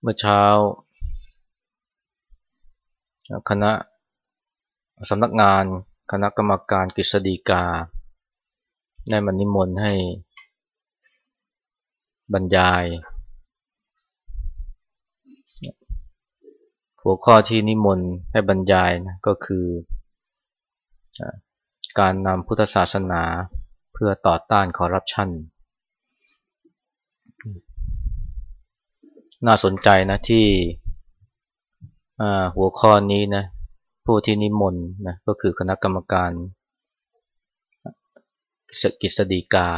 เมื่อเช้า คณะสำนักงานคณะกรรมการกฤษฎีกา ได้มานิมนต์ให้บรรยาย หัวข้อที่นิมนต์ให้บรรยายนะก็คือ การนำพุทธศาสนาเพื่อต่อต้านคอร์รัปชัน น่าสนใจนะที่หัวข้อนี้นะผู้ที่นิมนต์นะก็คือคณะกรรมการสกิสดีกา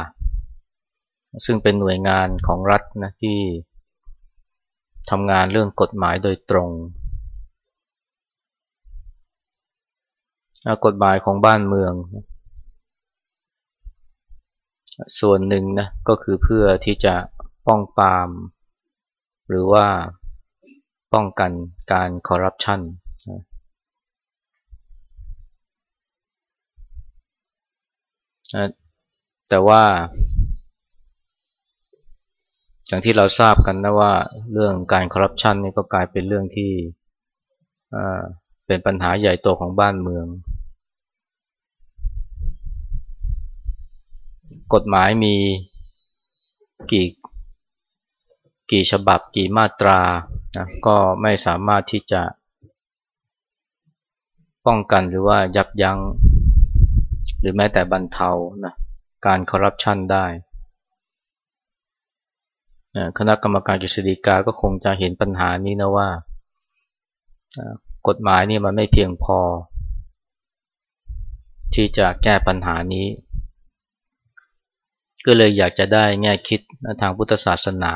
ซึ่งเป็นหน่วยงานของรัฐนะที่ทำงานเรื่องกฎหมายโดยตรง กฎหมายของบ้านเมือง ส่วนหนึ่งนะก็คือเพื่อที่จะป้องปราม หรือว่าป้องกันการคอร์รัปชันแต่ว่า อย่างที่เราทราบกันนะว่าเรื่องการคอร์รัปชันนี่ก็กลายเป็นเรื่องที่เป็นปัญหาใหญ่โตของบ้านเมือง กฎหมายมีกี่ กี่ฉบับกี่มาตรานะก็ไม่สามารถที่จะป้องกันหรือว่ายับยัง้ง หรือแม้แต่บรรเทานะการคอร์รัปชันได้คณะกรรมการกฤษฎีกาก็คงจะเห็นปัญหานี้นะว่ากฎหมายนี่มันไม่เพียงพอ ที่จะแก้ปัญหานี้ ก็เลยอยากจะได้แง่คิดทางพุทธศาสนา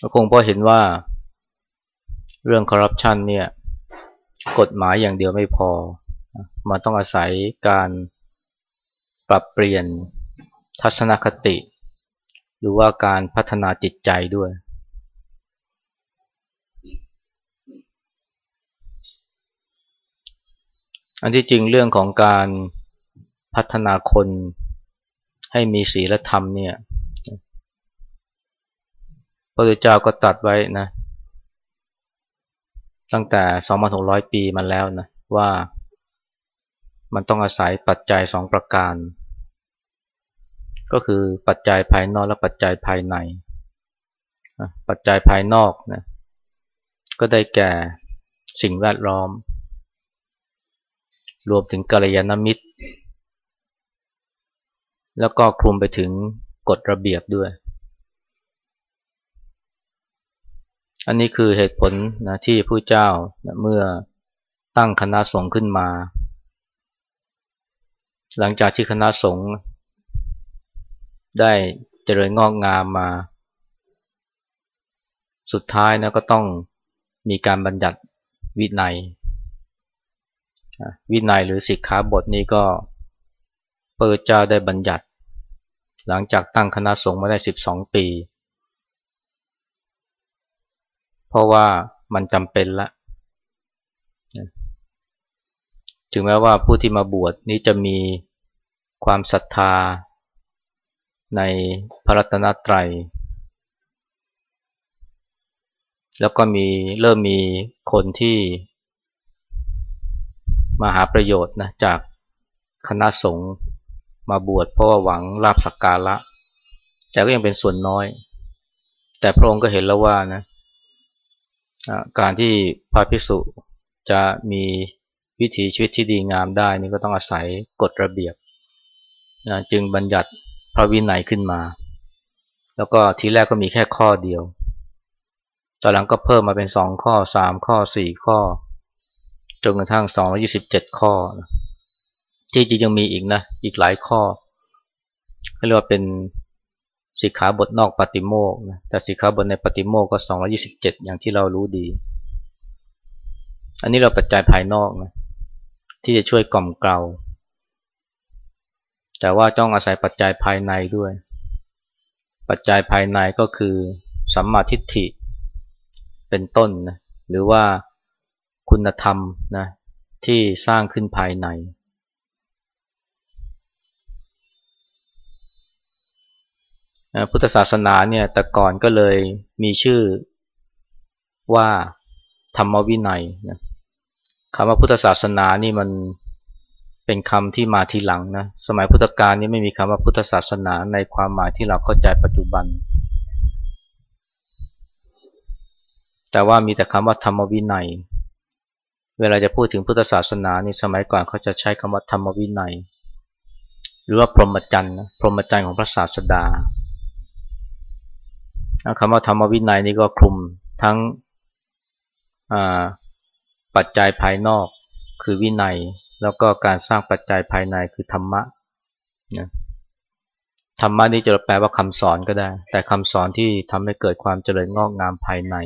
ก็คงเพราะเห็นว่าเรื่องคอร์รัปชันเนี่ยกฎหมายอย่างเดียวไม่พอ มันต้องอาศัยการปรับเปลี่ยนทัศนคติ หรือว่าการพัฒนาจิตใจด้วย อันที่จริงเรื่องของการพัฒนาคนให้มีศีลธรรมเนี่ย ระพุทธเจ้าก็ตัดไว้นะ ตั้งแต่ 2,600 ปีมาแล้วนะว่ามันต้องอาศัยปัจจัยสองประการ ก็คือปัจจัยภายนอกและปัจจัยภายใน ปัจจัยภายนอกนะก็ได้แก่สิ่งแวดล้อม รวมถึงกัลยาณมิตร แล้วก็คลุมไปถึงกฎระเบียบด้วย อันนี้คือเหตุผลนะที่ผู้เจ้านะเมื่อตั้งคณะสงฆ์ขึ้นมา หลังจากที่คณะสงฆ์ได้เจริญงอกงามมา สุดท้ายนะก็ต้องมีการบัญญัติวินัย วินัยหรือสิกขาบทนี้ก็พระเจ้าได้บัญญัติ หลังจากตั้งคณะสงฆ์มาได้ 12 ปี เพราะว่ามันจำเป็นละถึงแม้ว่าผู้ที่มาบวชนี้จะมีความศรัทธาในพระรัตนตรัย แล้วก็มีเริ่มมีคนที่มาหาประโยชน์นะจากคณะสงฆ์มาบวชเพราะว่าหวังลาบสักการะ แต่ก็ยังเป็นส่วนน้อย แต่พระองค์ก็เห็นแล้วว่านะ การที่พระภิกษุจะมีวิถีชีวิตที่ดีงามได้นี่ก็ต้องอาศัยกฎระเบียบนะจึงบัญญัติพระวินัยขึ้นมา แล้วก็ทีแรกก็มีแค่ข้อเดียว ตอนหลังก็เพิ่มมาเป็นสองข้อสามข้อสี่ข้อ จนกระทั่งสองยี่สิบเจ็ดข้อ ที่จริงยังมีอีกนะ อีกหลายข้อเรียกว่าเป็น สิกขาบทนอกปฏิโมกนะแต่สิกขาบทในปฏิโมกก็ 227 อย่างที่เรารู้ดี อันนี้เราปัจจัยภายนอกนะที่จะช่วยกล่อมเกลาแต่ว่าต้องอาศัยปัจจัยภายในด้วย ปัจจัยภายในก็คือสัมมาทิฏฐิเป็นต้นนะหรือว่าคุณธรรมนะที่สร้างขึ้นภายใน พุทธศาสนาเนี่ยแต่ก่อนก็เลยมีชื่อว่าธรรมวินัยนะคำว่าพุทธศาสนานี่มันเป็นคำที่มาทีหลังนะสมัยพุทธกาลนี่ไม่มีคำว่าพุทธศาสนาในความหมายที่เราเข้าใจปัจจุบัน แต่ว่ามีแต่คำว่าธรรมวินัย เวลาจะพูดถึงพุทธศาสนานี่สมัยก่อนเขาจะใช้คำว่าธรรมวินัย หรือว่าพรหมจรรย์นะพรหมจรรย์ของพระศาสดา คำว่าธรรมวินัยนี่ก็คลุมทั้งปัจจัยภายนอกคือวินัย แล้วก็การสร้างปัจจัยภายในคือธรรมะนะธรรมะนี่จะแปลว่าคำสอนก็ได้ แต่คำสอนที่ทำให้เกิดความเจริญงอกงามภายใน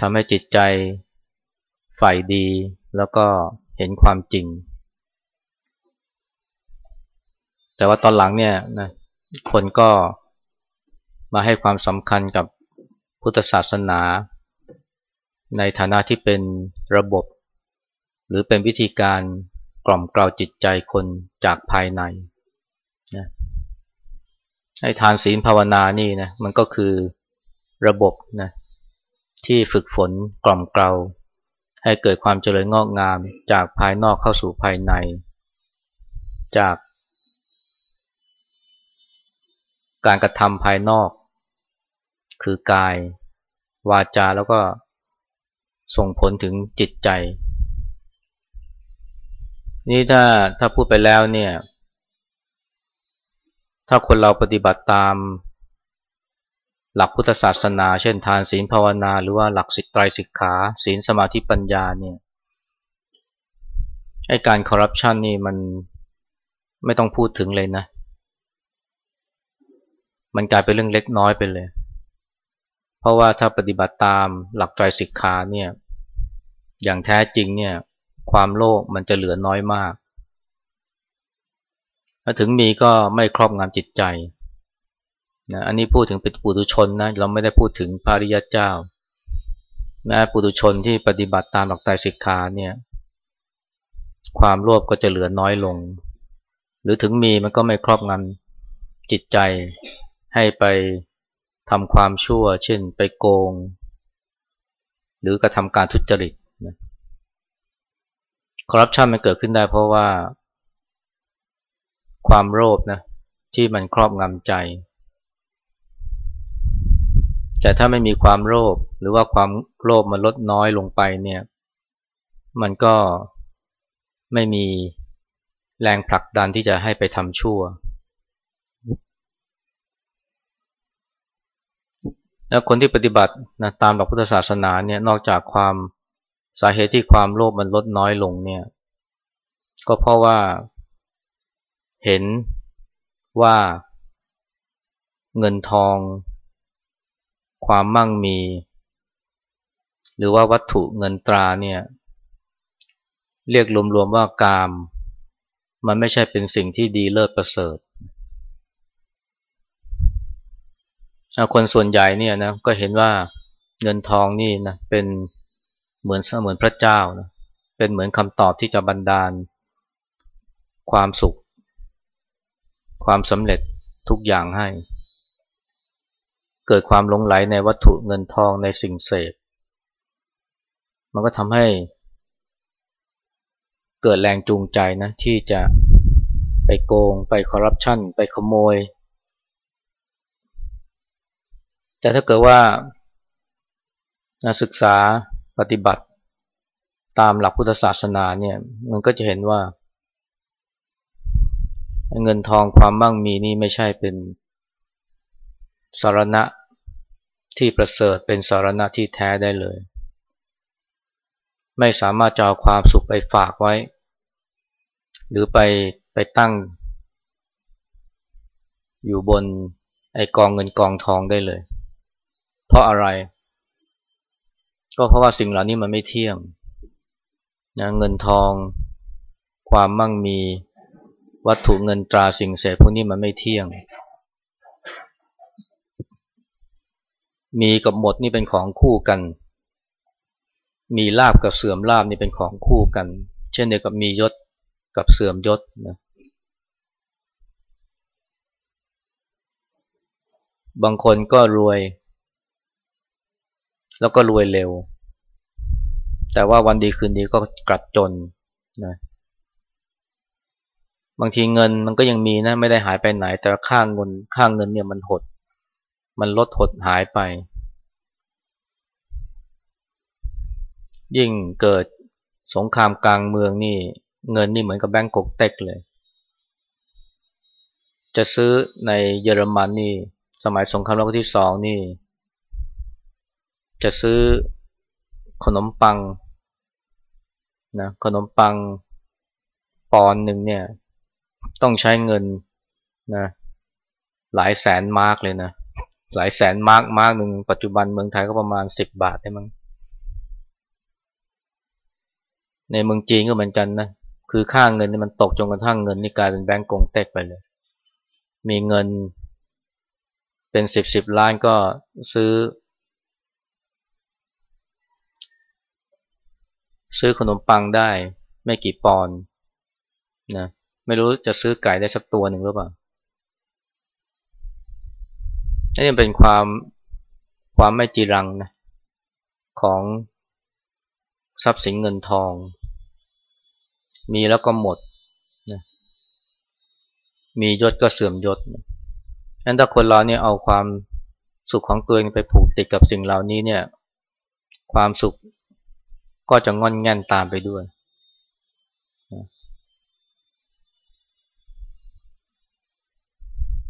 ทำให้จิตใจฝ่ายดีแล้วก็เห็นความจริง แต่ว่าตอนหลังเนี่ยนะคนก็ มาให้ความสำคัญกับพุทธศาสนา ในฐานะที่เป็นระบบ หรือเป็นวิธีการกล่อมกล่าวจิตใจคนจากภายในนะให้ทานศีลภาวนานี่นะมันก็คือระบบนะที่ฝึกฝนกล่อมเกลาให้เกิดความเจริญงอกงามจากภายนอกเข้าสู่ภายใน จาก การกระทำภายนอก คือกาย วาจาแล้วก็ส่งผลถึงจิตใจ นี่ถ้าถ้าพูดไปแล้วเนี่ย ถ้าคนเราปฏิบัติตาม หลักพุทธศาสนา เช่นทานศีลภาวนา หรือว่าหลักสิกไตรสิกขา ศีลสมาธิปัญญาเนี่ยไอการคอร์รัปชันนี่มันไม่ต้องพูดถึงเลยนะ มันกลายเป็นเรื่องเล็กน้อยไปเลย เพราะว่าถ้าปฏิบัติตามหลักใจสิกขาเนี่ยอย่างแท้จริงเนี่ยความโลภมันจะเหลือน้อยมากถ้าถึงมีก็ไม่ครอบงำจิตใจนะอันนี้พูดถึงเป็นปุถุชนนะเราไม่ได้พูดถึงพระริยเจ้าแม้ปุถุชนที่ปฏิบัติตามหลักใจสิกขาเนี่ยความโลภก็จะเหลือน้อยลง หรือถึงมีมันก็ไม่ครอบงำจิตใจ ให้ไปทำความชั่ว เช่นไปโกง หรือกระทำการทุจริตคอร์รัปชันมันเกิดขึ้นได้เพราะว่า ความโลภนะที่มันครอบงำใจ แต่ถ้าไม่มีความโลภหรือว่าความโลภมันลดน้อยลงไปเนี่ย มันก็ไม่มีแรงผลักดันที่จะให้ไปทำชั่ว แล้วคนที่ปฏิบัตินะตามหลักพุทธศาสนาเนี่ยนอกจากความสาเหตุที่ความโลภมันลดน้อยลงเนี่ย ก็เพราะว่าเห็นว่าเงินทอง ความมั่งมี หรือว่าวัตถุเงินตราเนี่ยเรียกรวมๆว่ากาม มันไม่ใช่เป็นสิ่งที่ดีเลิศประเสริฐ คนส่วนใหญ่เนี่ยนะก็เห็นว่าเงินทองนี่นะเป็นเหมือนเหมือนพระเจ้านะเป็นเหมือนคำตอบที่จะบันดาล ความสุข ความสำเร็จทุกอย่างให้ เกิดความหลงไหลในวัตถุเงินทองในสิ่งเสพ มันก็ทำให้ เกิดแรงจูงใจนะที่จะไปโกงไปคอร์รัปชันไปขโมย แต่ถ้าเกิดว่าศึกษาปฏิบัติตามหลักพุทธศาสนาเนี่ย มันก็จะเห็นว่า เงินทองความมั่งมีนี่ไม่ใช่เป็นสารณะที่ประเสริฐเป็นสารณะที่แท้ได้เลย ไม่สามารถจะเอาความสุขไปฝากไว้ หรือไปไปตั้ง อยู่บนไอกองเงินกองทองได้เลย เพราะอะไร ก็เพราะว่าสิ่งเหล่านี้มันไม่เที่ยงนะเงินทอง ความมั่งมีวัตถุเงินตราสิ่งเสพพวกนี้มันไม่เที่ยง มีกับหมดนี่เป็นของคู่กัน มีลาบกับเสื่อมลาบนี่เป็นของคู่กัน เช่นเดียวกับมียศกับเสื่อมยศนะบางคนก็รวย แล้วก็รวยเร็ว แต่ว่าวันดีคืนดีก็กลับจนนะบางทีเงินมันก็ยังมีนะไม่ได้หายไปไหน แต่ค่างเงินค่างเงินเนี่ยมันหด มันลดหดหายไป ยิ่งเกิดสงครามกลางเมืองนี่ เงินนี่เหมือนกับแบงก์กงเต๊กเลย จะซื้อในเยอรมันนี่ สมัยสงครามโลกที่สองนี่ จะซื้อขนมปังนะขนมปังปอนหนึ่งเนี่ย ต้องใช้เงินนะหลายแสนมาร์กเลยนะ หลายแสนมาร์กมาร์กหนึ่งปัจจุบันเมืองไทยก็ประมาณสิบบาทได้มั้งในเมืองจีนก็เหมือนกันนะคือค่าเงินนี่มันตกจนกระทั่งเงินนี่กลายเป็นแบงก์กงเต็กไปเลย มีเงินเป็นสิบสิบล้านก็ซื้อ ซื้อขนมปังได้ไม่กี่ปอนนะไม่รู้จะซื้อไก่ได้สักตัวหนึ่งหรือเปล่านี่เป็นความความไม่จีรังนะของทรัพย์สินเงินทอง มีแล้วก็หมดนะมียศก็เสื่อมยศนะงั้นถ้าคนเราเนี่ยเอาความสุขของตัวเองไปผูกติดกับสิ่งเหล่านี้เนี่ย ความสุข ก็จะงอนแง่นตามไปด้วย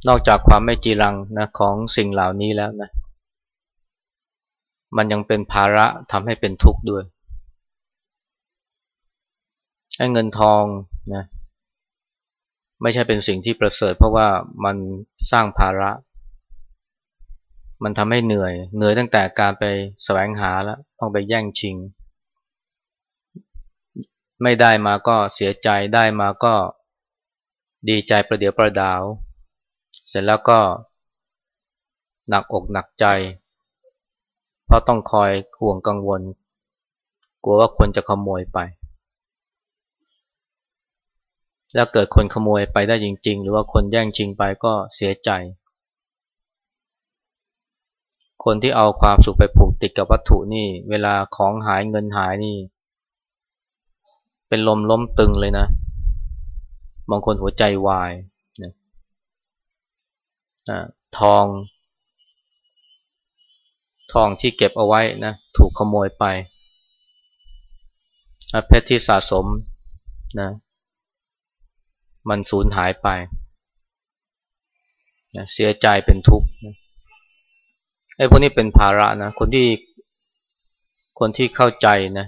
นอกจากความไม่จีรังนะของสิ่งเหล่านี้แล้วนะ มันยังเป็นภาระทำให้เป็นทุกข์ด้วยให้เงินทองนะไม่ใช่เป็นสิ่งที่ประเสริฐ เพราะว่ามันสร้างภาระ มันทำให้เหนื่อย เหนื่อยตั้งแต่การไปแสวงหาแล้วต้องไปแย่งชิง ไม่ได้มาก็เสียใจได้มาก็ดีใจประเดี๋ยวประดาว เสร็จแล้วก็หนักอกหนักใจ เพราะต้องคอยห่วงกังวล กลัวว่าคนจะขโมยไป แล้วเกิดคนขโมยไปได้จริง ๆ หรือว่าคนแย่งชิงไปก็เสียใจ คนที่เอาความสุขไปผูกติดกับวัตถุนี่ เวลาของหายเงินหายนี่ เป็นลมล้มตึงเลยนะ บางคนหัวใจวายทอง ทองที่เก็บเอาไว้นะ ถูกขโมยไป เพชรที่สะสมนะ มันสูญหายไปนะเสียใจเป็นทุกข์นะไอ้พวกนี้เป็นภาระนะ คนที่ คนที่เข้าใจนะ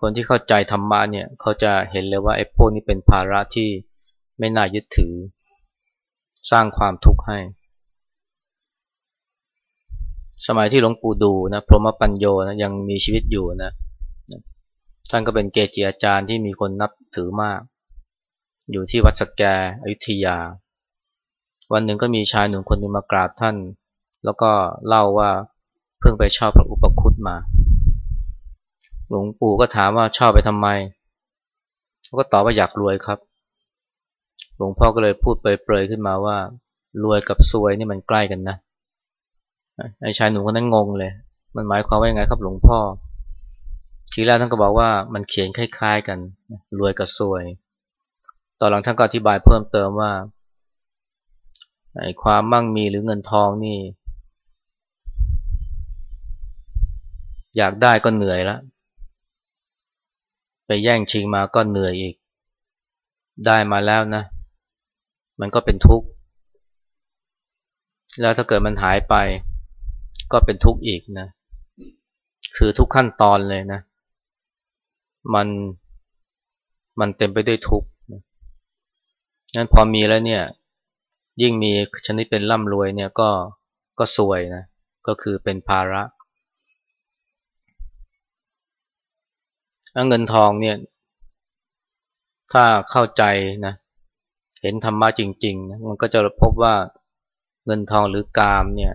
คนที่เข้าใจธรรมะเนี่ยเขาจะเห็นเลยว่าไอ้พวกนี้เป็นภาระที่ไม่น่ายึดถือ สร้างความทุกข์ให้ สมัยที่หลวงปู่ดูนะพรหมปัญโยนะยังมีชีวิตอยู่นะท่านก็เป็นเกจิอาจารย์ที่มีคนนับถือมาก อยู่ที่วัดสแกอยุธยา วันหนึ่งก็มีชายหนุ่มคนหนึ่งมากราบท่าน แล้วก็เล่าว่าเพิ่งไปเช่าพระอุปคุตมา หลวงปู่ก็ถามว่าเช่าไปทำไมเขาก็ตอบว่าอยากรวยครับ หลวงพ่อก็เลยพูดเปรยๆขึ้นมาว่า รวยกับซวยนี่มันใกล้กันนะไอ้ชายหนุ่มคนนั้นงงเลย มันหมายความว่ายังไงครับหลวงพ่อ ทีแรกท่านก็บอกว่ามันเขียนคล้ายๆกันรวยกับซวย ต่อหลังท่านก็อธิบายเพิ่มเติมว่าไอ้ความมั่งมีหรือเงินทองนี่ อยากได้ก็เหนื่อยแล้ว ไปแย่งชิงมาก็เหนื่อยอีก ได้มาแล้วนะ มันก็เป็นทุกข์ แล้วถ้าเกิดมันหายไป ก็เป็นทุกข์อีกนะ คือทุกขั้นตอนเลยนะ มันมันเต็มไปด้วยทุกข์งั้นพอมีแล้วเนี่ย ยิ่งมีชนิดเป็นร่ำรวยเนี่ยก็ก็สวยนะ ก็คือเป็นภาระ เงินทองเนี่ย ถ้าเข้าใจนะ เห็นธรรมะจริงๆนะมันก็จะพบว่าเงินทองหรือกามเนี่ย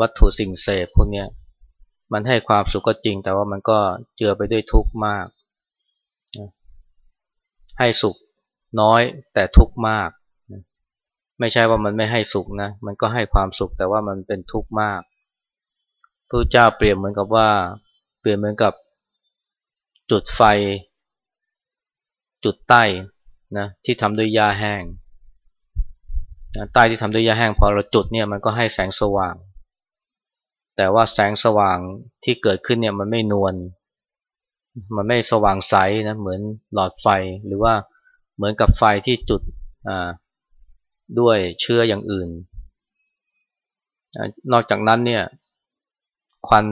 วัตถุสิ่งเสพพวกนี้มันให้ความสุขก็จริง แต่ว่ามันก็เจือไปด้วยทุกข์มาก ให้สุขน้อยแต่ทุกข์มาก ไม่ใช่ว่ามันไม่ให้สุขนะ มันก็ให้ความสุขแต่ว่ามันเป็นทุกข์มากพระเจ้าเปรียบเหมือนกับว่า เปรียบเหมือนกับ จุดไฟ จุดใต้นะที่ทำด้วยหญ้าแห้งใต้ที่ทำด้วยหญ้าแห้งพอเราจุดเนี่ยมันก็ให้แสงสว่าง แต่ว่าแสงสว่างที่เกิดขึ้นเนี่ยมันไม่นวลมันไม่สว่างใสนะเหมือนหลอดไฟหรือว่าเหมือนกับไฟที่จุดด้วยเชื้ออย่างอื่น นอกจากนั้นเนี่ยควัน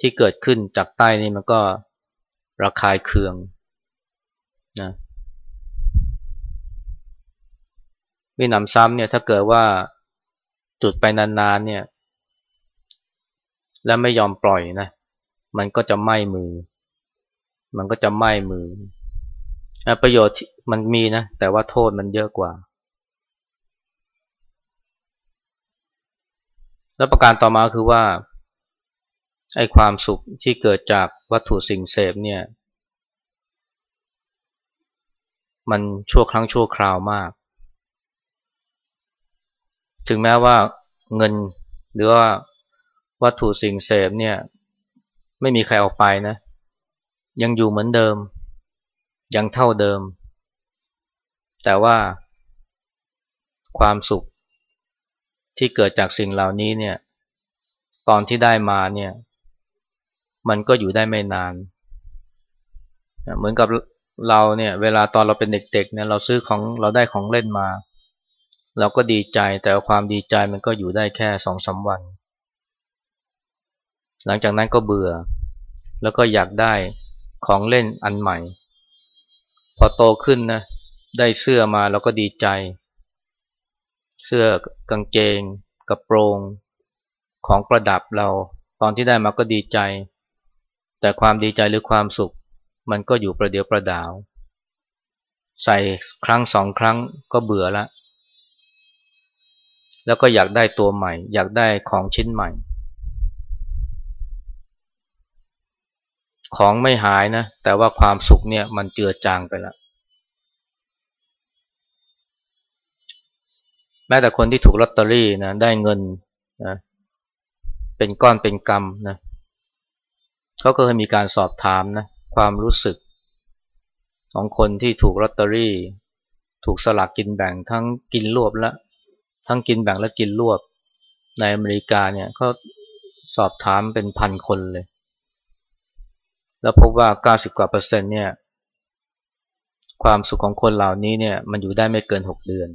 ที่เกิดขึ้นจากใต้นี่มันก็ ระคายเคืองนะวินำซ้ำเนี่ยถ้าเกิดว่าจุดไปนานๆเนี่ย แล้วไม่ยอมปล่อยนะ มันก็จะไหม้มือ มันก็จะไหม้มือประโยชน์มันมีนะ แต่ว่าโทษมันเยอะกว่า แล้วประการต่อมาคือว่า ไอ้ความสุขที่เกิดจากวัตถุสิ่งเสพเนี่ย มันชั่วครั้งชั่วคราวมาก ถึงแม้ว่าเงินหรือว่าวัตถุสิ่งเสพเนี่ย ไม่มีใครออกไปนะ ยังอยู่เหมือนเดิม ยังเท่าเดิม แต่ว่าความสุขที่เกิดจากสิ่งเหล่านี้เนี่ย ตอนที่ได้มาเนี่ย มันก็อยู่ได้ไม่นาน เหมือนกับเราเนี่ย เวลาตอนเราเป็นเด็กๆเนี่ยเราซื้อของเราได้ของเล่นมา เราก็ดีใจแต่ความดีใจมันก็อยู่ได้แค่สองสาวัน หลังจากนั้นก็เบื่อ แล้วก็อยากได้ของเล่นอันใหม่ พอโตขึ้นนะได้เสื้อมาเราก็ดีใจ เสื้อกางเกงกระโปรงของประดับเรา ตอนที่ได้มาก็ดีใจ แต่ความดีใจหรือความสุข มันก็อยู่ประเดียวประดาว ใส่ครั้งสองครั้งก็เบื่อละ แล้วก็อยากได้ตัวใหม่ อยากได้ของชิ้นใหม่ ของไม่หายนะ แต่ว่าความสุขเนี่ยมันเจือจางไปแล้วแม้แต่คนที่ถูกลอตเตอรี่นะได้เงินนะเป็นก้อนเป็นกำนะ เขาก็เคยมีการสอบถามนะความรู้สึก ของคนที่ถูกลอตเตอรี่ ถูกสลากกินแบ่งทั้งกินรวบและทั้งกินแบ่งและกินรวบ ในอเมริกาเนี่ยเขาสอบถามเป็นพันคนเลย แล้วพบว่า 90 กว่าเปอร์เซ็นต์เนี่ยความสุขของคนเหล่านี้เนี่ยมันอยู่ได้ไม่เกิน 6 เดือน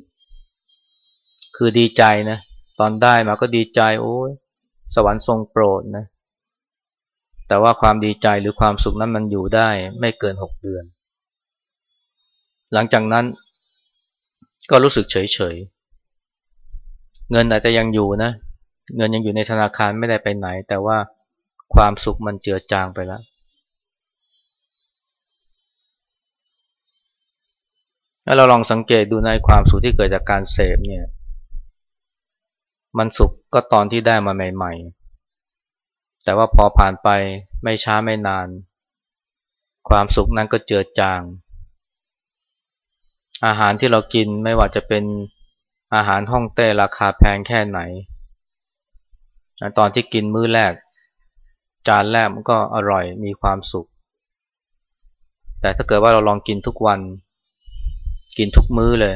คือดีใจนะตอนได้มาก็ดีใจโอ้ยสวรรค์ทรงโปรดนะ แต่ว่าความดีใจหรือความสุขนั้นมันอยู่ได้ไม่เกินหกเดือน หลังจากนั้นก็รู้สึกเฉยเฉยเงินอาจจะยังอยู่นะ เงินยังอยู่ในธนาคารไม่ได้ไปไหน แต่ว่าความสุขมันเจือจางไปแล้วแล้วเราลองสังเกตดูในความสุขที่เกิดจากการเสพเนี่ย มันสุขก็ตอนที่ได้มาใหม่ ๆ แต่ว่าพอผ่านไปไม่ช้าไม่นาน ความสุขนั้นก็เจือจาง อาหารที่เรากินไม่ว่าจะเป็นอาหารห้องเต้ราคาแพงแค่ไหน ตอนที่กินมื้อแรก จานแรกมันก็อร่อยมีความสุข แต่ถ้าเกิดว่าเราลองกินทุกวัน กินทุกมื้อเลย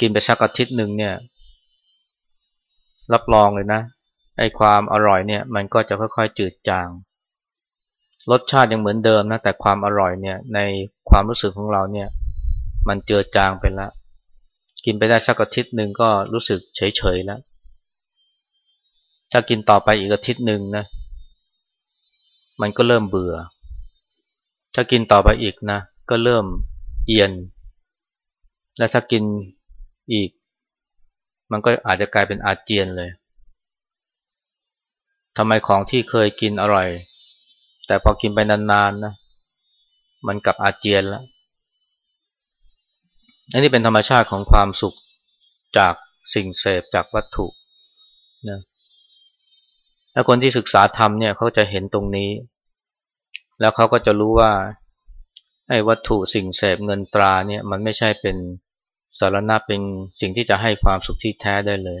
กินไปสักอาทิตย์หนึ่งเนี่ย รับรองเลยนะ ไอ้ความอร่อยเนี่ยมันก็จะค่อยๆจืดจาง รสชาติยังเหมือนเดิมนะแต่ความอร่อยเนี่ยในความรู้สึกของเราเนี่ยมันเจือจางไปแล้วกินไปได้สักอาทิตย์หนึ่งก็รู้สึกเฉยๆแล้วถ้ากินต่อไปอีกอาทิตย์หนึ่งนะมันก็เริ่มเบื่อ ถ้ากินต่อไปอีกนะก็เริ่มเอียน และถ้ากินอีก มันก็อาจจะกลายเป็นอาเจียนเลย ทำไมของที่เคยกินอร่อย แต่พอกินไปนานๆนนะมันกลับอาเจียนแล้วอันนี้เป็นธรรมชาติของความสุขจากสิ่งเสพจากวัตถุนะแล้วคนที่ศึกษาธรรมเนี่ยเขาจะเห็นตรงนี้ แล้วเขาก็จะรู้ว่าไอ้วัตถุสิ่งเสพเงินตราเนี่ยมันไม่ใช่เป็นสารณะเป็นสิ่งที่จะให้ความสุขที่แท้ได้เลย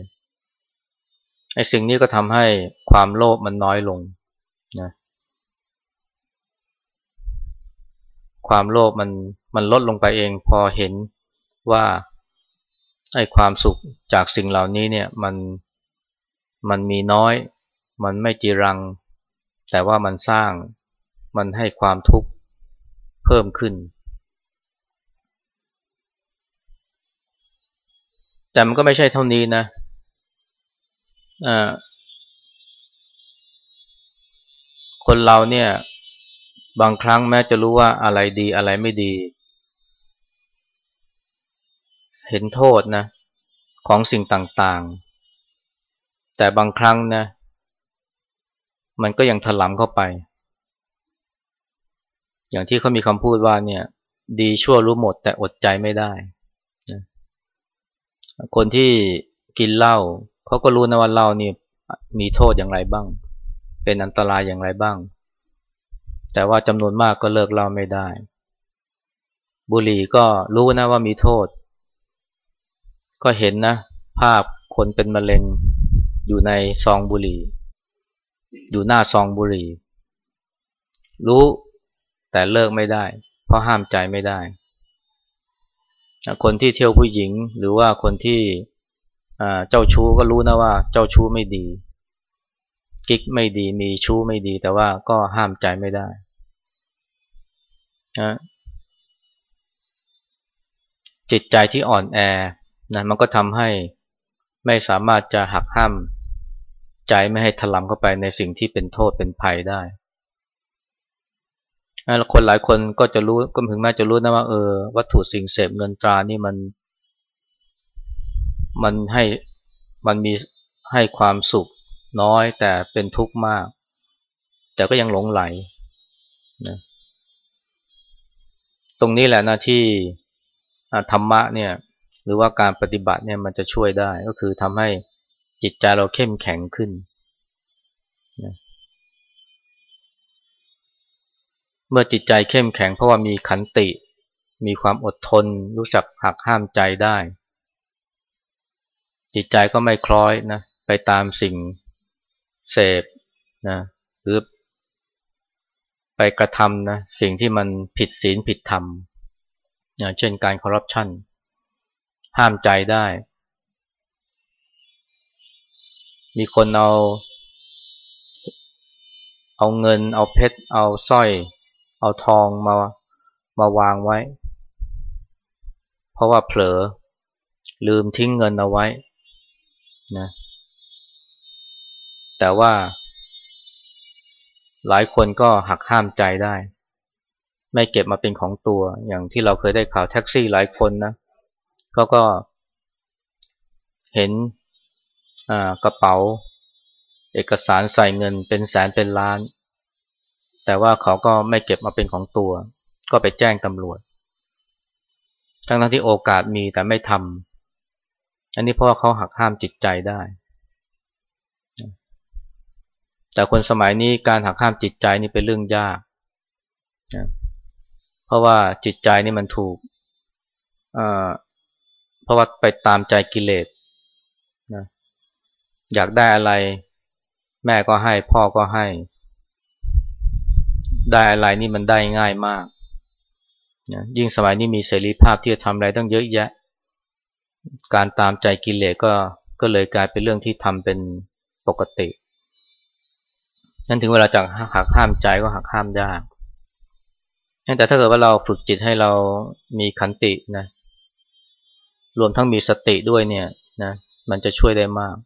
ไอ้สิ่งนี้ก็ทำให้ความโลภมันน้อยลงนะความโลภมันมันลดลงไปเองพอเห็นว่าไอ้ความสุขจากสิ่งเหล่านี้เนี่ยมันมันมีน้อย มันไม่จีรัง แต่ว่ามันสร้างมันให้ความทุกข์เพิ่มขึ้น แต่มันก็ไม่ใช่เท่านี้นะ คนเราเนี่ยบางครั้งแม้จะรู้ว่าอะไรดีอะไรไม่ดี เห็นโทษนะของสิ่งต่างๆ แต่บางครั้งนะมันก็ยังถลำเข้าไป อย่างที่เขามีคำพูดว่าเนี่ย ดีชั่วรู้หมดแต่อดใจไม่ได้นะคนที่กินเหล้า เขาก็รู้นะว่าเหล้านี่มีโทษอย่างไรบ้าง เป็นอันตรายอย่างไรบ้าง แต่ว่าจำนวนมากก็เลิกเล้าไม่ได้ บุหรี่ก็รู้นะว่ามีโทษ ก็เห็นนะ ภาพคนเป็นมะเร็งอยู่ในซองบุหรี่ อยู่หน้าซองบุหรี่ รู้แต่เลิกไม่ได้ เพราะห้ามใจไม่ได้ คนที่เที่ยวผู้หญิงหรือว่าคนที่ เจ้าชู้ก็รู้นะว่า เจ้าชู้ไม่ดี กิ๊กไม่ดีมีชู้ไม่ดี แต่ว่าก็ห้ามใจไม่ได้นะจิตใจที่อ่อนแอนะมันก็ทำให้ไม่สามารถจะหักห้ามใจไม่ให้ถลำเข้าไปในสิ่งที่เป็นโทษเป็นภัยได้ คนหลายคนก็จะรู้ก็ถึงแม้จะรู้นะว่าเออวัตถุสิ่งเสพเงินตรานี่มัน มันให้มันมีให้ความสุขน้อยแต่เป็นทุกข์มาก แต่ก็ยังหลงไหลนะตรงนี้แหละนะที่ธรรมะเนี่ยหรือว่าการปฏิบัติเนี่ยมันจะช่วยได้ก็คือทำให้จิตใจเราเข้มแข็งขึ้นนะเมื่อจิตใจเข้มแข็งเพราะว่ามีขันติ มีความอดทน รู้จักหักห้ามใจได้ จิตใจก็ไม่คล้อยนะไปตามสิ่งเสพนะหรือไปกระทำนะสิ่งที่มันผิดศีลผิดธรรมอย่างเช่นการคอร์รัปชันห้ามใจได้ มีคนเอาเอาเงิน เอาเพชร เอาสร้อย เอาทองมามาวางไว้ เพราะว่าเผลอลืมทิ้งเงินเอาไว้ นะแต่ว่า หลายคนก็หักห้ามใจได้ ไม่เก็บมาเป็นของตัว อย่างที่เราเคยได้ข่าวแท็กซี่หลายคนนะเขาก็เห็นกระเป๋า เอกสารใส่เงินเป็นแสนเป็นล้าน แต่ว่าเขาก็ไม่เก็บมาเป็นของตัว ก็ไปแจ้งตำรวจ ทั้งทั้งที่โอกาสมีแต่ไม่ทำ อันนี้เพราะว่าเขาหักห้ามจิตใจได้ แต่คนสมัยนี้การหักห้ามจิตใจนี่เป็นเรื่องยากนะเพราะว่าจิตใจนี่มันถูกเพราะว่าไปตามใจกิเลสนะอยากได้อะไร แม่ก็ให้พ่อก็ให้ ได้อะไรนี่มันได้ง่ายมากนะยิ่งสมัยนี้มีเสรีภาพที่จะทำอะไรต้องเยอะแยะ การตามใจกิเลสก็ก็เลยกลายเป็นเรื่องที่ทำเป็นปกตินั้นถึงเวลาจะหักห้ามใจก็หักห้ามยากแต่ถ้าเกิดว่าเราฝึกจิตให้เรามีขันตินะ รวมทั้งมีสติด้วยเนี่ยนะ มันจะช่วยได้มาก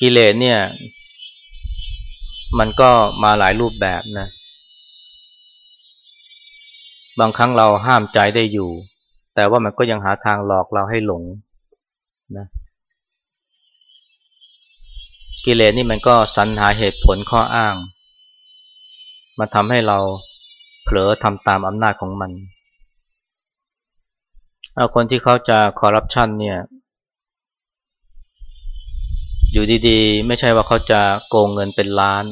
กิเลสเนี่ย มันก็มาหลายรูปแบบนะ บางครั้งเราห้ามใจได้อยู่ แต่ว่ามันก็ยังหาทางหลอกเราให้หลงนะกิเลสนี่มันก็สรรหาเหตุผลข้ออ้าง มาทำให้เราเผลอทำตามอำนาจของมันเอาคนที่เขาจะคอร์รัปชันเนี่ย อยู่ดีๆ ไม่ใช่ว่าเขาจะโกงเงินเป็นล้าน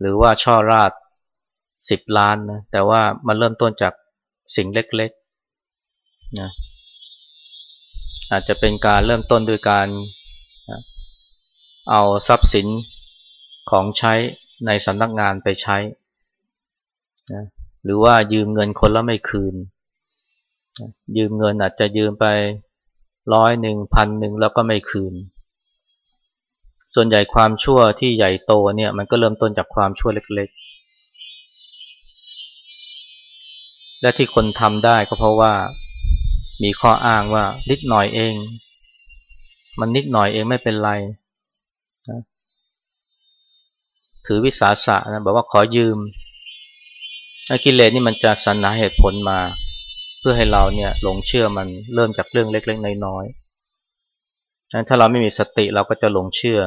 หรือว่าช่อราดสิบล้านนะแต่ว่ามันเริ่มต้นจาก สิ่งเล็กๆนะอาจจะเป็นการเริ่มต้นโดยการเอาทรัพย์สินของใช้ในสำนักงานไปใช้นะหรือว่ายืมเงินคนแล้วไม่คืน ยืมเงินอาจจะยืมไปร้อยหนึ่งพันหนึ่งแล้วก็ไม่คืน ส่วนใหญ่ความชั่วที่ใหญ่โตเนี่ยมันก็เริ่มต้นจากความชั่วเล็กๆ และที่คนทำได้ก็เพราะว่ามีข้ออ้างว่านิดหน่อยเอง มันนิดหน่อยเองไม่เป็นไรถือวิสาสะนะบอกว่าขอยืมกิเลสนี่มันจะสรรหาเหตุผลมา เพื่อให้เราเนี่ยหลงเชื่อมันเริ่มจากเรื่องเล็กๆน้อยๆถ้าเราไม่มีสติเราก็จะหลงเชื่อ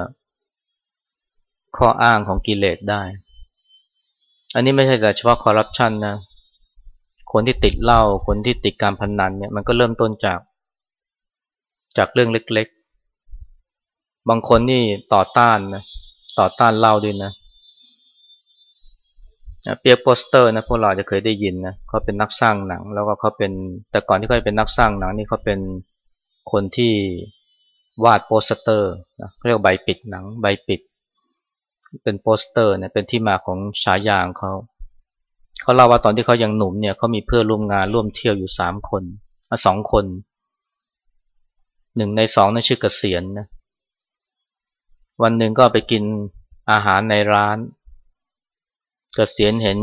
ข้ออ้างของกิเลสได้ อันนี้ไม่ใช่แต่เฉพาะคอร์รัปชันนะ คนที่ติดเหล้าคนที่ติดการพนนันเนี่ยมันก็เริ่มต้นจาก จากเรื่องเล็กๆ บางคนนี่ต่อต้านนะต่อต้านเหล้าด้วยนะเปียกโปสเตอร์นะพวกเราจะเคยได้ยินนะเขาเป็นนักสร้างหนัง แล้วก็เขาเป็นแต่ก่อนที่เขาเป็นนักสร้างหนังนี่เขาเป็นคนที่วาดโปสเตอร์นะเรียกใบปิดหนังใบปิด เป็นโปสเตอร์เนี่ยเป็นที่มาของฉายาของเขา เขาเล่าว่าตอนที่เขายังหนุ่มเนี่ยเขามีเพื่อนร่วมงานร่วมเที่ยวอยู่สามคนสองคนหนึ่งในสองนั่นชื่อเกษียณนะวันหนึ่งก็ไปกินอาหารในร้าน เกษียณเห็น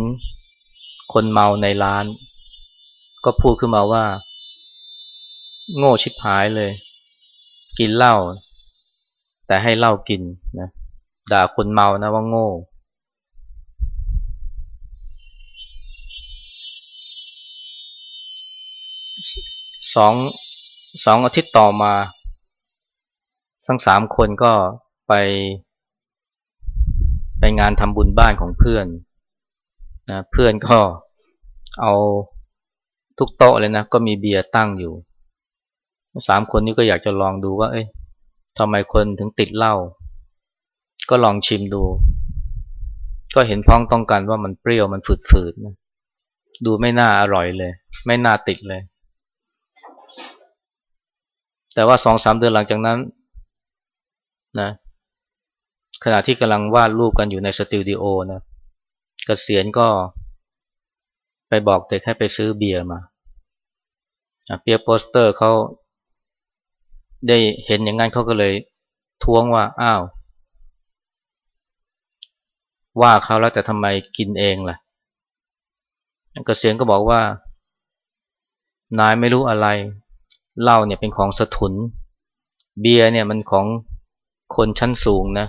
คนเมาในร้าน ก็พูดขึ้นมาว่า โง่ชิบหายเลย กินเหล้าแต่ให้เหล้ากินนะด่าคนเมานะว่าโง่ สองสองอาทิตย์ต่อมาทั้งสามคนก็ไปไปงานทำบุญบ้านของเพื่อนนะเพื่อนก็เอาทุกโต๊ะเลยนะ ก็มีเบียร์ตั้งอยู่สามคนนี้ก็อยากจะลองดูว่า เอ้ยทำไมคนถึงติดเหล้าก็ลองชิมดู ก็เห็นพ้องต้องกันว่ามันเปรี้ยวมันฝืดๆนะดูไม่น่าอร่อยเลย ไม่น่าติดเลย แต่ว่าสองสามเดือนหลังจากนั้นนะขณะที่กำลังวาดรูปกันอยู่ในสตูดิโอนะกะเกษียณก็ไปบอกเด็กให้ไปซื้อเบียร์มาเปียโปสเตอร์เขาได้เห็นอย่างนั้นเขาก็เลยท้วงว่าอ้าว ว่าเขาแล้วแต่ทำไมกินเองล่ะกเกษียณก็บอกว่า นายไม่รู้อะไร เหล้าเนี่ยเป็นของสถุน เบียร์เนี่ยมันของคนชั้นสูงนะ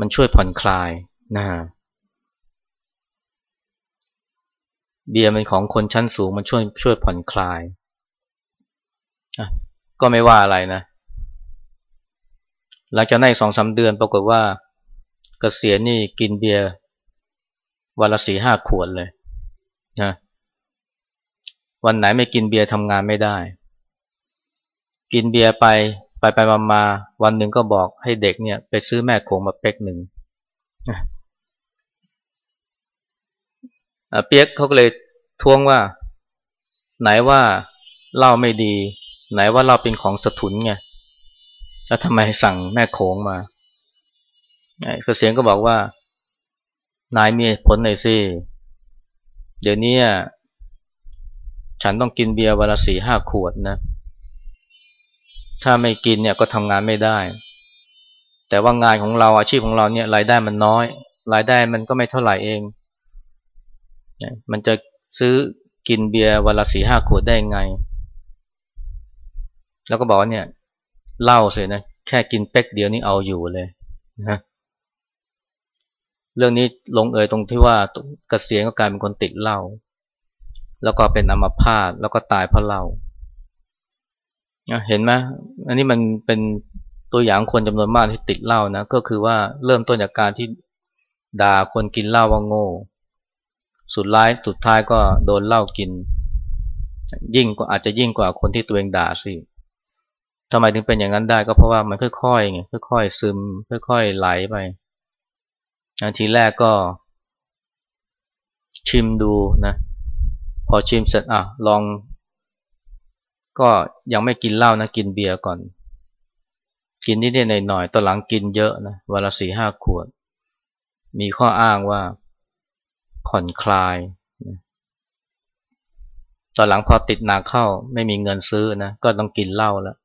มันช่วยผ่อนคลายนะเบียร์เป็นของคนชั้นสูง มันช่วยช่วยผ่อนคลายอะก็ไม่ว่าอะไรนะ หลังจากนั้นสองสาเดือนปรากฏว่าเกษียณนี่กินเบียร์วันละสี่ห้าขวดเลยนะ วันไหนไม่กินเบียร์ทำงานไม่ได้ กินเบียร์ไปไปไปมามาวันหนึ่งก็บอกให้เด็กเนี่ย ไปซื้อแม่โขงมาเป๊กหนึ่งเปียกเขาก็เลยท้วงว่า ไหนว่าเหล้าไม่ดี ไหนว่าเราเป็นของสถุนไงแล้วทำไมสั่งแม่โขงมาเกษียณก็บอกว่านายมีผลหน่อยสิเดี๋ยวนี้ ฉันต้องกินเบียร์วันละสี่ห้าขวดนะ ถ้าไม่กินเนี่ยก็ทำงานไม่ได้ แต่ว่างานของเราอาชีพของเราเนี่ยรายได้มันน้อย รายได้มันก็ไม่เท่าไหร่เอง มันจะซื้อกินเบียร์วันละสี่ห้าขวดได้ไง แล้วก็บอกว่าเนี่ยเหล้าเสียนะแค่กินเป๊กเดียวนี่เอาอยู่เลยนะเรื่องนี้ลงเอยตรงที่ว่าเกษียณก็กลายเป็นคนติดเหล้า แล้วก็เป็นอัมพาตแล้วก็ตายเพราะเราเห็นไหมอันนี้มันเป็นตัวอย่างคนจำนวนมากที่ติดเหล้านะก็คือว่าเริ่มต้นจากการที่ด่าคนกินเหล้าว่าโง่ สุดท้ายสุดท้ายก็โดนเหล้ากิน ยิ่งก็อาจจะยิ่งกว่าคนที่ตัวเองด่าสิทำไมถึงเป็นอย่างนั้นได้ก็เพราะว่ามันค่อยๆไงค่อยๆซึม ค่อยๆไหลไปทีแรกก็ชิมดูนะ อชิมเสร็จอะลอง ก็ยังไม่กินเหล้านะกินเบียร์ก่อน กินนิดๆหน่อยๆตอนหลังกินเยอะนะวันละสี่ห้าขวด มีข้ออ้างว่าผ่อนคลายตอนหลังพอติดหนักเข้าไม่มีเงินซื้อนะก็ต้องกินเหล้าแล้ว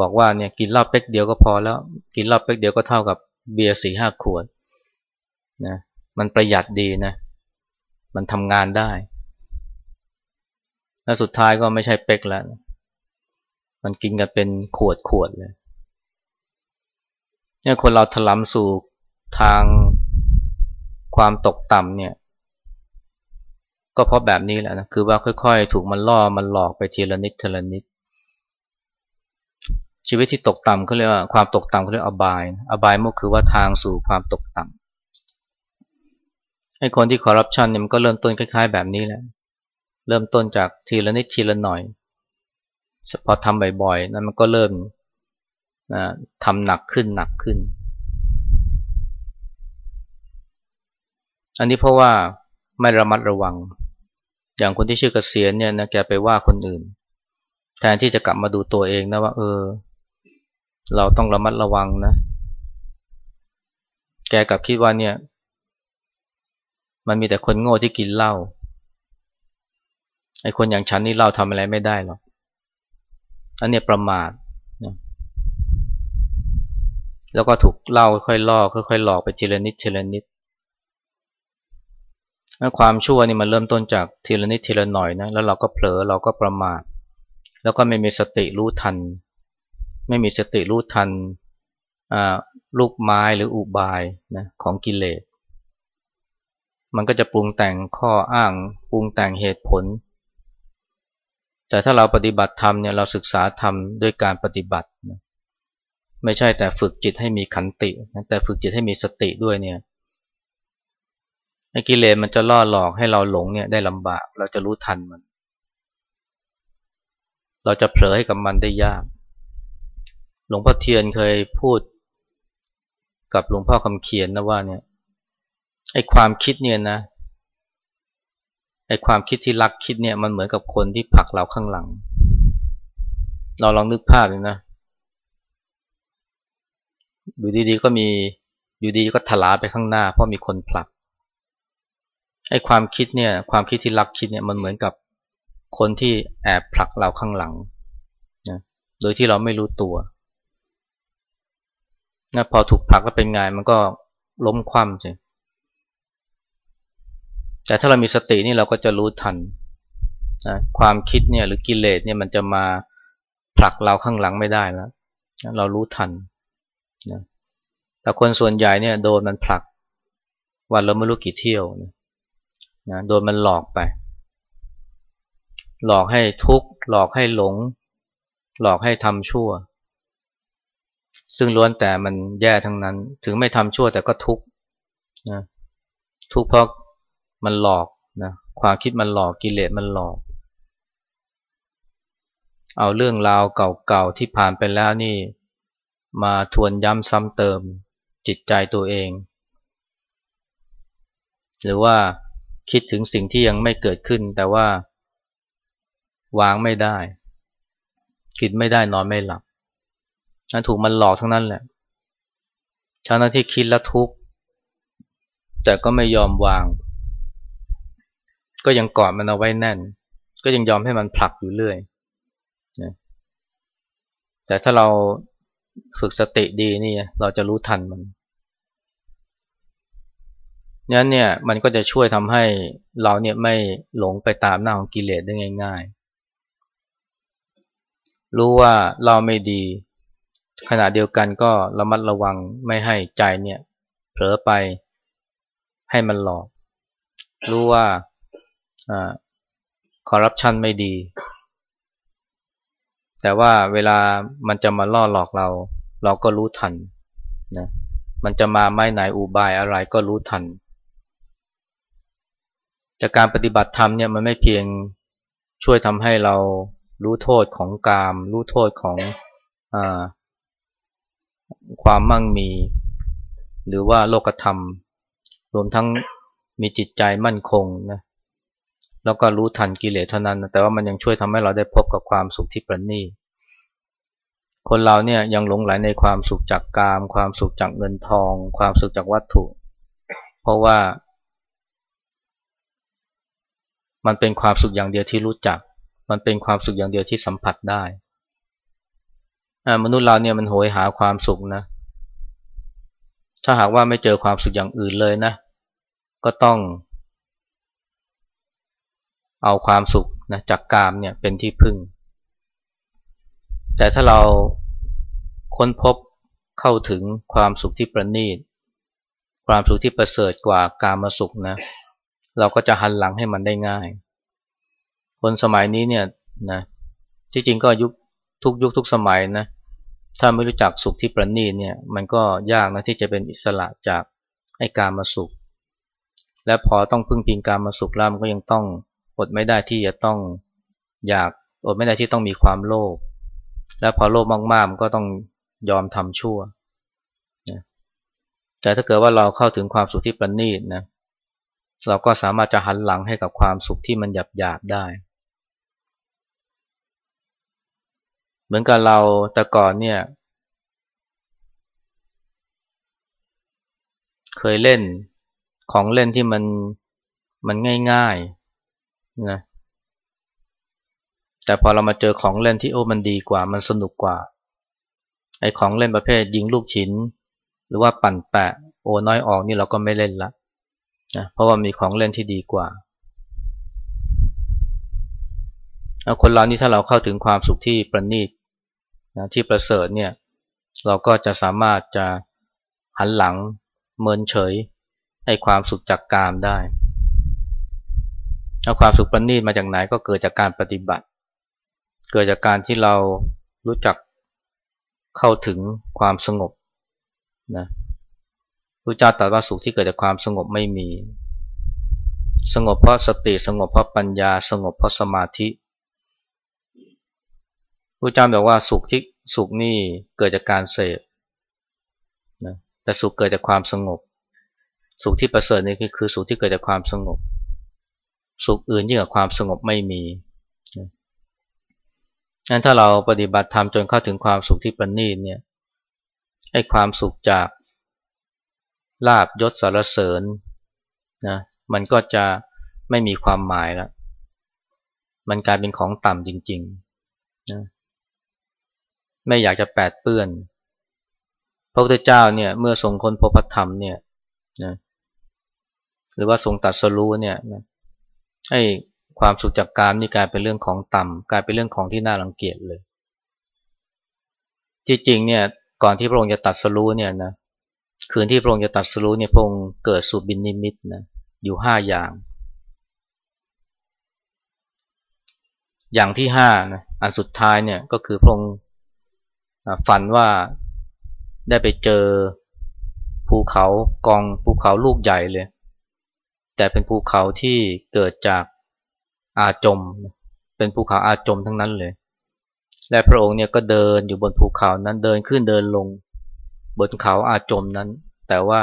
บอกว่าเนี่ยกินเหล้าเป๊กเดียวก็พอแล้ว กินเหล้าเป๊กเดียวก็เท่ากับเบียร์สี่ห้าขวดนะมันประหยัดดีนะ มันทำงานได้ แล้วสุดท้ายก็ไม่ใช่เป๊กแล้ว มันกินกันเป็นขวดขวดเลยเนี่ยคนเราถลำสู่ทางความตกต่ำเนี่ย ก็เพราะแบบนี้แหละนะคือว่าค่อยๆ ถูกมันล่อมันหลอกไปทีละนิดทีละนิด ชีวิตที่ตกต่ำเขาเรียกว่าความตกต่ำเขาเรียกอบาย อบายมันคือว่าทางสู่ความตกต่ำ ให้คนที่คอร์รัปชันเนี่ยมันก็เริ่มต้นคล้ายๆ แบบนี้แหละ เริ่มต้นจากทีละนิดทีละหน่อย พอทำบ่อยๆนั้นมันก็เริ่มนะทำหนักขึ้นหนักขึ้น อันนี้เพราะว่าไม่ระมัดระวัง อย่างคนที่ชื่อเกษียณเนี่ยนะแกไปว่าคนอื่น แทนที่จะกลับมาดูตัวเองนะว่า เออ เราต้องระมัดระวังนะ แกกลับคิดว่าเนี่ย มันมีแต่คนโง่ที่กินเหล้าไอ้คนอย่างฉันนี่เหล้าทำอะไรไม่ได้หรอกอันเนี้ยประมาทนะแล้วก็ถูกเหล้าค่อยล่อค่อยๆหลอกไปทีละนิดทีละนิดความชั่วนี่มันเริ่มต้นจากทีละนิดทีละหน่อยนะแล้วเราก็เผลอเราก็ประมาท แล้วก็ไม่มีสติรู้ทัน ไม่มีสติรู้ทันลูกไม้หรืออุบายนะของกิเลส มันก็จะปรุงแต่งข้ออ้าง ปรุงแต่งเหตุผล แต่ถ้าเราปฏิบัติธรรมเนี่ยเราศึกษาธรรมด้วยการปฏิบัติ ไม่ใช่แต่ฝึกจิตให้มีขันติ แต่ฝึกจิตให้มีสติด้วยเนี่ยไอ้กิเลสมันจะล่อหลอกให้เราหลงเนี่ยได้ลำบาก เราจะรู้ทันมัน เราจะเผลอให้กับมันได้ยาก หลวงพ่อเทียนเคยพูดกับหลวงพ่อคำเขียนนะว่าเนี่ย ไอ้ความคิดเนี่ยนะไอ้ความคิดที่รักคิดเนี่ยมันเหมือนกับคนที่ผลักเราข้างหลัง เราลองนึกภาพเลยนะ อยู่ดีๆก็มีอยู่ดีก็ถลาไปข้างหน้า เพราะมีคนผลักไอ้ความคิดเนี่ย ความคิดที่รักคิดเนี่ยมันเหมือนกับคนที่แอบผลักเราข้างหลังนะโดยที่เราไม่รู้ตัวนะพอถูกผลักแล้วเป็นไงมันก็ล้มคว่ำใช่ แต่ถ้าเรามีสตินี่เราก็จะรู้ทันนะความคิดเนี่ยหรือกิเลสเนี่ยมันจะมาผลักเราข้างหลังไม่ได้แล้วเรารู้ทันนะแต่คนส่วนใหญ่เนี่ยโดนมันผลักวันเราไม่รู้กี่เที่ยวนะนะโดนมันหลอกไป หลอกให้ทุกข์หลอกให้หลง หลอกให้ทำชั่ว ซึ่งล้วนแต่มันแย่ทั้งนั้น ถึงไม่ทำชั่วแต่ก็ทุกข์นะทุกข์เพราะ มันหลอกนะความคิดมันหลอกกิเลสมันหลอก เอาเรื่องราวเก่าๆที่ผ่านไปแล้วนี่ มาทวนย้ำซ้ำเติมจิตใจตัวเอง หรือว่าคิดถึงสิ่งที่ยังไม่เกิดขึ้น แต่ว่าวางไม่ได้ คิดไม่ได้นอนไม่หลับนั่นถูกมันหลอกทั้งนั้นแหละชาวนาที่คิดแล้วทุกข์แต่ก็ไม่ยอมวาง ก็ยังกอดมันเอาไว้แน่น ก็ยังยอมให้มันผลักอยู่เรื่อยนะแต่ถ้าเราฝึกสติดีนี่เราจะรู้ทันมันนั้นเนี่ยมันก็จะช่วยทำให้เราเนี่ยไม่หลงไปตามหน้าของกิเลสได้ง่าย ๆ รู้ว่าเราไม่ดี ขณะเดียวกันก็ระมัดระวังไม่ให้ใจเนี่ยเผลอไปให้มันหลอก รู้ว่า คอร์รัปชันไม่ดี แต่ว่าเวลามันจะมาล่อหลอกเรา เราก็รู้ทันนะมันจะมาไม่ไหนอุบายอะไรก็รู้ทัน จากการปฏิบัติธรรมเนี่ยมันไม่เพียงช่วยทำให้เรารู้โทษของกาม รู้โทษของอความมั่งมี หรือว่าโลกธรรม รวมทั้งมีจิตใจมั่นคงนะ แล้วก็รู้ทันกิเลสเท่านั้นแต่ว่ามันยังช่วยทำให้เราได้พบกับความสุขที่ประณีตคนเราเนี่ยยังหลงไหลในความสุขจากกาม ความสุขจากเงินทอง ความสุขจากวัตถุ เพราะว่า มันเป็นความสุขอย่างเดียวที่รู้จัก มันเป็นความสุขอย่างเดียวที่สัมผัสได้มนุษย์เราเนี่ยมันโหยหาความสุขนะ ถ้าหากว่าไม่เจอความสุขอย่างอื่นเลยนะ ก็ต้อง เอาความสุขนะจากกามเนี่ยเป็นที่พึ่ง แต่ถ้าเราค้นพบเข้าถึงความสุขที่ประณีต ความสุขที่ประเสริฐกว่ากามสุขนะ เราก็จะหันหลังให้มันได้ง่าย คนสมัยนี้เนี่ยนะที่จริงก็ยุคทุกยุคทุกสมัยนะ ถ้าไม่รู้จักสุขที่ประณีตเนี่ย มันก็ยากนะที่จะเป็นอิสระจากไอ้กามาสุข และพอต้องพึ่งพิงกามาสุขแล้วมันก็ยังต้อง อดไม่ได้ที่จะต้องอยากอดไม่ได้ที่ต้องมีความโลภและพอโลภมากๆมันก็ต้องยอมทำชั่วนะแต่ถ้าเกิดว่าเราเข้าถึงความสุขที่ประณีตนะเราก็สามารถจะหันหลังให้กับความสุขที่มันหยาบหยาบได้ เหมือนกับเราแต่ก่อนเนี่ย เคยเล่นของเล่นที่มันมันง่าย นะแต่พอเรามาเจอของเล่นที่โอ้มันดีกว่ามันสนุกกว่าไอ้ของเล่นประเภทยิงลูกชิ้น หรือว่าปั่นแปะโอ้น้อยออกนี่เราก็ไม่เล่นละนะเพราะว่ามีของเล่นที่ดีกว่าคนเรานี่ถ้าเราเข้าถึงความสุขที่ประณีตนะที่ประเสริฐเนี่ยเราก็จะสามารถจะหันหลังเมินเฉยให้ความสุขจากกามได้ แล้วความสุขประณีตมาจากไหนก็เกิดจากการปฏิบัติ เกิดจากการที่เรารู้จักเข้าถึงความสงบนะพระเจ้าตรัสว่าสุขที่เกิดจากความสงบไม่มี สงบเพราะสติสงบเพราะปัญญา สงบเพราะสมาธิพระเจ้าบอกว่าสุขที่สุขนี่เกิดจากการเสพนะแต่สุขเกิดจากความสงบ สุขที่ประเสริฐนี่คือสุขที่เกิดจากความสงบ สุขอื่นยิ่งกว่าความสงบไม่มีงั้นถ้าเราปฏิบัติธรรมจนเข้าถึงความสุขที่ประณีตเนี่ยไอ้ความสุขจากลาบยศสารเสริญนะมันก็จะไม่มีความหมายแล้วมันกลายเป็นของต่ำจริงๆนะไม่อยากจะแปดเปื้อน พระพุทธเจ้าเนี่ยเมื่อทรงค้นพบพระธรรมเนี่ยนะหรือว่าทรงตัดสรู้เนี่ยนะ ให้ความสุขจากการนี่กลายเป็นเรื่องของต่ำกลายเป็นเรื่องของที่น่ารังเกียจเลย ที่จริงเนี่ยก่อนที่พระองค์จะตัดสรู้เนี่ยนะคืนที่พระองค์จะตัดสรู้เนี่ยพระองค์เกิดสุบินนิมิตนะอยู่ห้าอย่าง อย่างที่ห้านะอันสุดท้ายเนี่ยก็คือพระองค์ฝันว่าได้ไปเจอภูเขากองภูเขาลูกใหญ่เลย แต่เป็นภูเขาที่เกิดจากอาจม เป็นภูเขาอาจมทั้งนั้นเลย และพระองค์เนี่ยก็เดินอยู่บนภูเขานั้นเดินขึ้นเดินลง บนเขาอาจมนั้น แต่ว่า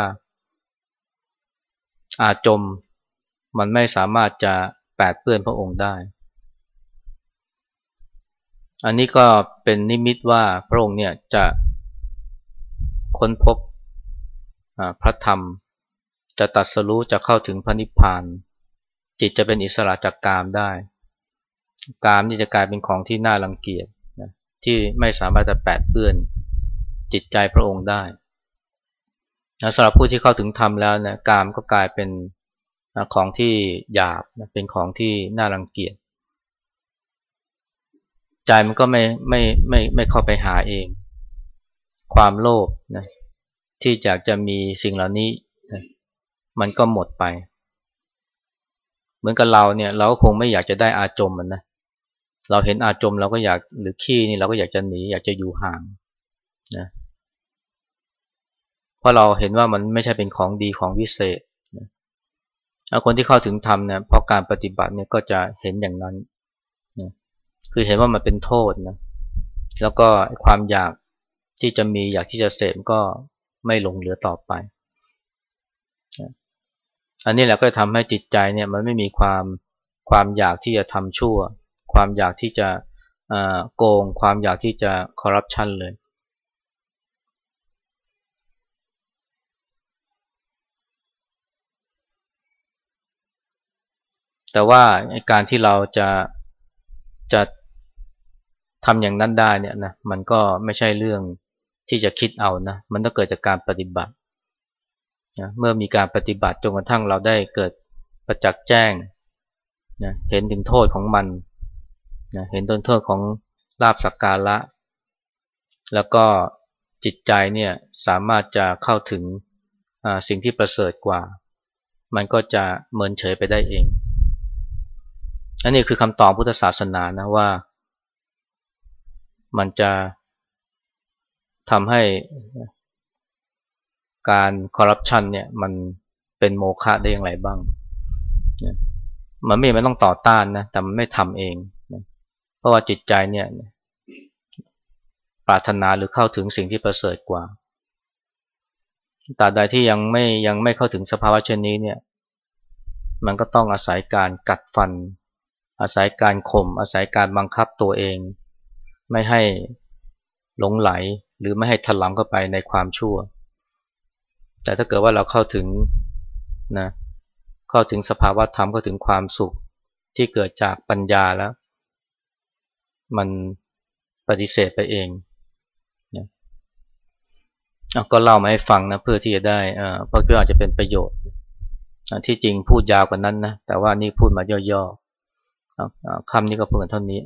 อาจมมันไม่สามารถจะแปดเปื้อนพระองค์ได้ อันนี้ก็เป็นนิมิตว่าพระองค์เนี่ยจะค้นพบพระธรรม จะตัดสรู้จะเข้าถึงพระนิพพาน จิตจะเป็นอิสระจากกามได้ กามนี่จะกลายเป็นของที่น่ารังเกียจนะที่ไม่สามารถจะแปดเปื้อนจิตใจพระองค์ได้สำหรับผู้ที่เข้าถึงธรรมแล้วนะกามก็กลายเป็นของที่หยาบเป็นของที่น่ารังเกียจใจมันก็ไม่ไม่ไม่ไม่เข้าไปหาเอง ความโลภนะที่อยากจะมีสิ่งเหล่านี้ มันก็หมดไป เหมือนกับเราเนี่ย เราก็คงไม่อยากจะได้อาจมมันนะเราเห็นอาจมเราก็อยากหรือขี้นี่เราก็อยากจะหนีอยากจะอยู่ห่างนะเพราะเราเห็นว่ามันไม่ใช่เป็นของดีของวิเศษนะคนที่เข้าถึงธรรมเนี่ยพราะการปฏิบัติเนี่ยก็จะเห็นอย่างนั้นนะคือเห็นว่ามันเป็นโทษนะแล้วก็ความอยากที่จะมีอยากที่จะเสพก็ไม่หลงเหลือต่อไป อันนี้แหละก็ทำให้จิตใจเนี่ยมันไม่มีความความอยากที่จะทำชั่ว ความอยากที่จะโกง ความอยากที่จะคอร์รัปชันเลย แต่ว่าการที่เราจะจะทำอย่างนั้นได้เนี่ยนะมันก็ไม่ใช่เรื่องที่จะคิดเอานะ มันต้องเกิดจากการปฏิบัติ นะเมื่อมีการปฏิบัติจนกระทั่งเราได้เกิดประจักษ์แจ้งนะเห็นถึงโทษของมันนะเห็นต้นโทษของลาบสักการะ แล้วก็จิตใจเนี่ยสามารถจะเข้าถึงสิ่งที่ประเสริฐกว่า มันก็จะเมินเฉยไปได้เองอันนี้คือคำตอบพุทธศาสนานะว่า มันจะทำให้ การคอร์รัปชันเนี่ยมันเป็นโมฆะได้อย่างไรบ้าง มันไม่ไม่ต้องต่อต้านนะ แต่มันไม่ทำเอง เพราะว่าจิตใจเนี่ยปรารถนาหรือเข้าถึงสิ่งที่ประเสริฐกว่าตราใดที่ยังไม่ยังไม่เข้าถึงสภาวะเช่นนี้เนี่ย มันก็ต้องอาศัยการกัดฟัน อาศัยการข่ม อาศัยการบังคับตัวเอง ไม่ให้หลงไหลหรือไม่ให้ถลำเข้าไปในความชั่ว แต่ถ้าเกิดว่าเราเข้าถึงนะเข้าถึงสภาวะธรรมเข้าถึงความสุขที่เกิดจากปัญญาแล้ว มันปฏิเสธไปเองนะก็เล่ามาให้ฟังนะเพื่อที่จะได้เพราะก็อาจจะเป็นประโยชน์ที่จริงพูดยาวกว่านั้นนะแต่ว่านี่พูดมาย่อๆคำนี้ก็เพียงเท่านี้